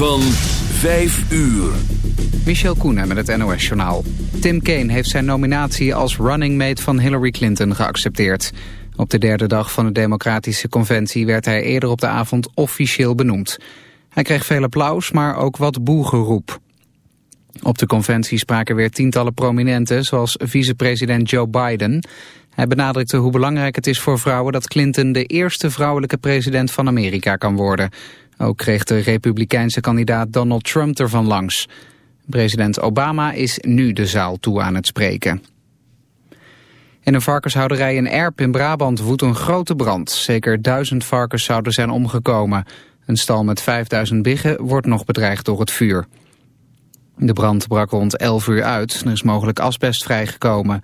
van 5 uur. Michel Koenen met het NOS-journaal. Tim Kaine heeft zijn nominatie als running mate van Hillary Clinton geaccepteerd. Op de derde dag van de democratische conventie werd hij eerder op de avond officieel benoemd. Hij kreeg veel applaus, maar ook wat boegeroep. Op de conventie spraken weer tientallen prominenten, zoals vicepresident Joe Biden. Hij benadrukte hoe belangrijk het is voor vrouwen dat Clinton de eerste vrouwelijke president van Amerika kan worden. Ook kreeg de republikeinse kandidaat Donald Trump ervan langs. President Obama is nu de zaal toe aan het spreken. In een varkenshouderij in Erp in Brabant woedt een grote brand. Zeker duizend varkens zouden zijn omgekomen. Een stal met 5000 biggen wordt nog bedreigd door het vuur. De brand brak rond 11 uur uit. Er is mogelijk asbest vrijgekomen.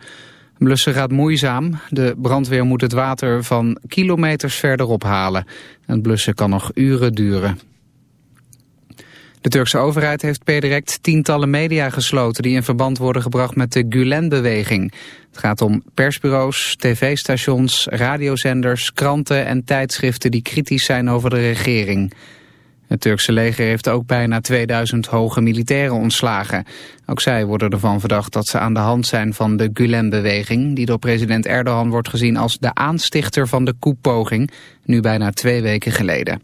Blussen gaat moeizaam. De brandweer moet het water van kilometers verderop halen. Het blussen kan nog uren duren. De Turkse overheid heeft per direct tientallen media gesloten... die in verband worden gebracht met de Gulen-beweging. Het gaat om persbureaus, tv-stations, radiozenders, kranten en tijdschriften... die kritisch zijn over de regering. Het Turkse leger heeft ook bijna 2000 hoge militairen ontslagen. Ook zij worden ervan verdacht dat ze aan de hand zijn van de Gulen-beweging... die door president Erdogan wordt gezien als de aanstichter van de koepoging... nu bijna twee weken geleden.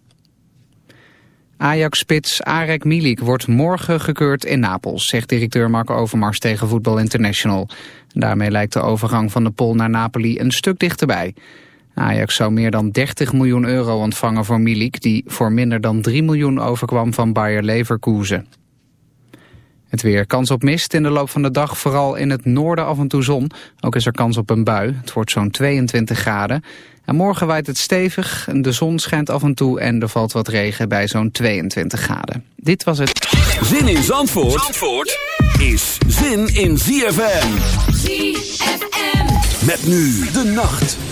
Ajax-spits Arek Milik wordt morgen gekeurd in Napels... zegt directeur Marco Overmars tegen Voetbal International. Daarmee lijkt de overgang van de Pol naar Napoli een stuk dichterbij... Ajax zou meer dan 30 miljoen euro ontvangen voor Milik... die voor minder dan 3 miljoen overkwam van Bayer Leverkusen. Het weer kans op mist in de loop van de dag, vooral in het noorden af en toe zon. Ook is er kans op een bui. Het wordt zo'n 22 graden. En morgen waait het stevig, de zon schijnt af en toe en er valt wat regen bij zo'n 22 graden. Dit was het. Zin in Zandvoort, Zandvoort is zin in ZFM. ZFM. Met nu de nacht.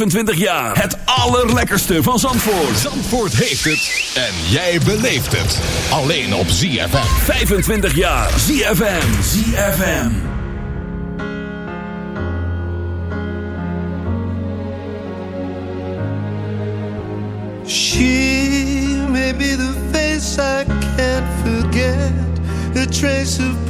25 jaar. Het allerlekkerste van Zandvoort. Zandvoort heeft het en jij beleeft het. Alleen op ZFM. 25 jaar. ZFM. ZFM. She may be the face I can't forget, a trace of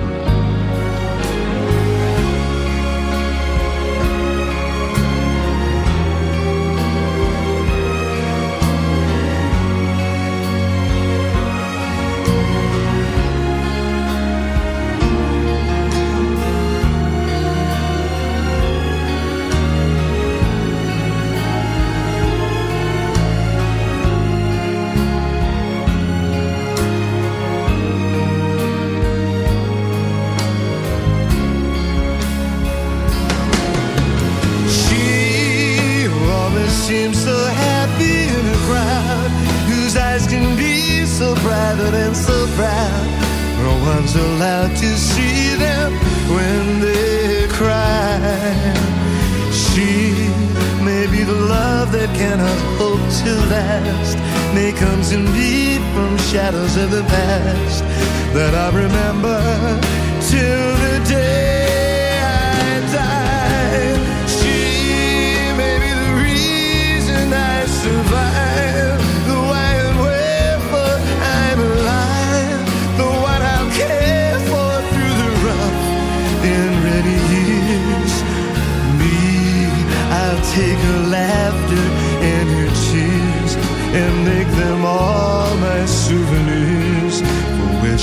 One's allowed to see them when they cry. She may be the love that cannot hope to last, may comes in me from shadows of the past that I remember till the day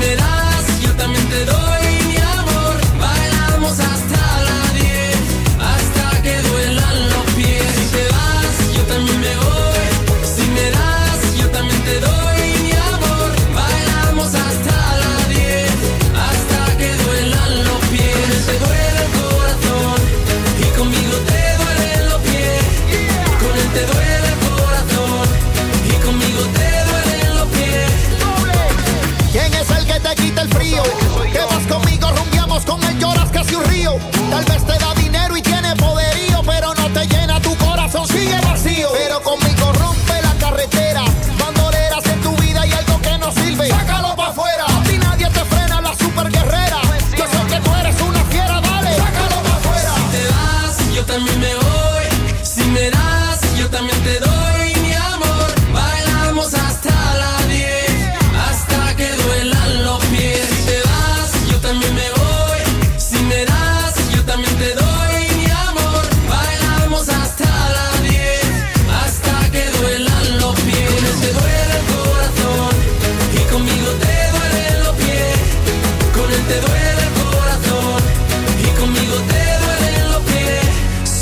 Me das, yo también te doy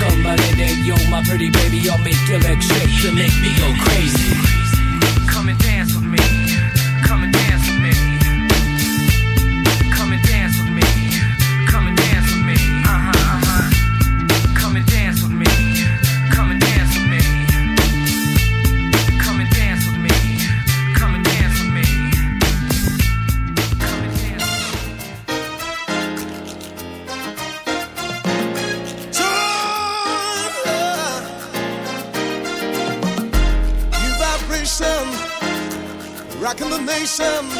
Come on, my lady, yo, my pretty baby, I'll make your legs shake to make me go crazy. Come and Some.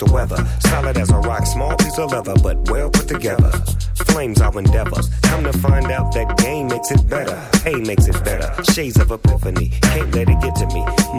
The weather, solid as a rock, small piece of leather, but well put together. Flames our endeavors. Come to find out that game makes it better. Hey makes it better. Shades of epiphany. Can't let it get to me.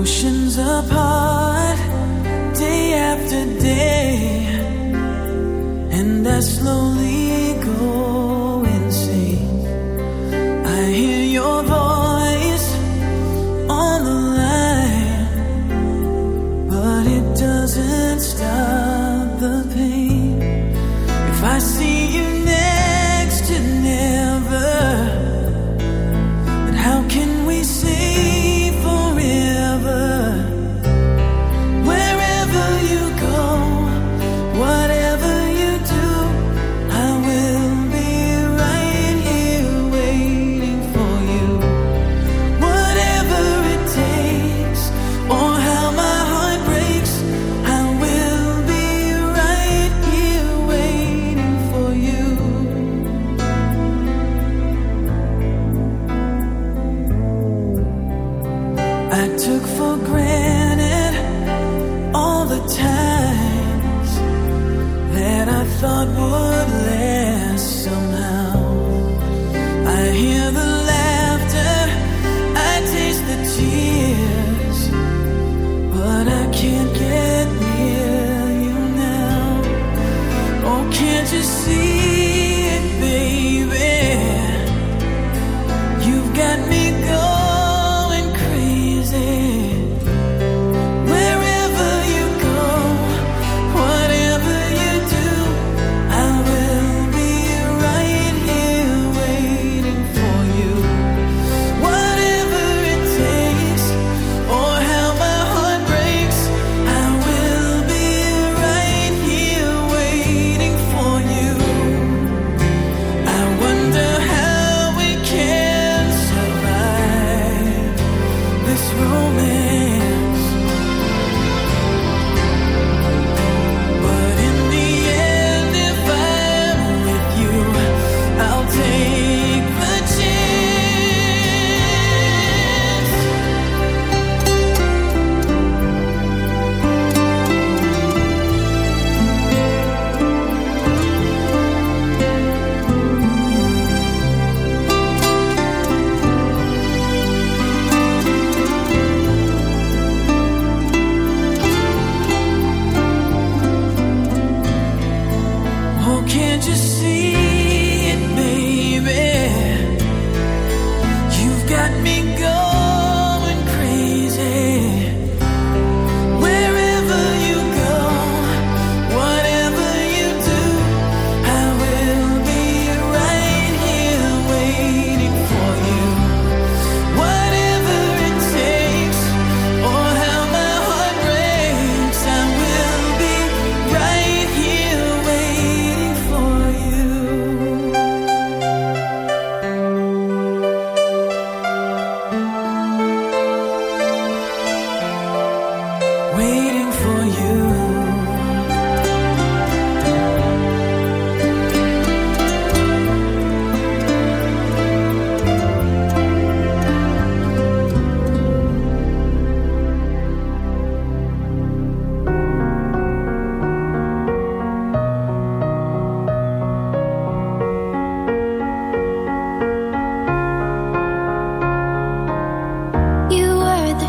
Oceans apart, day after day, and I slowly go insane. I hear your voice on the line, but it doesn't stop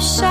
shine.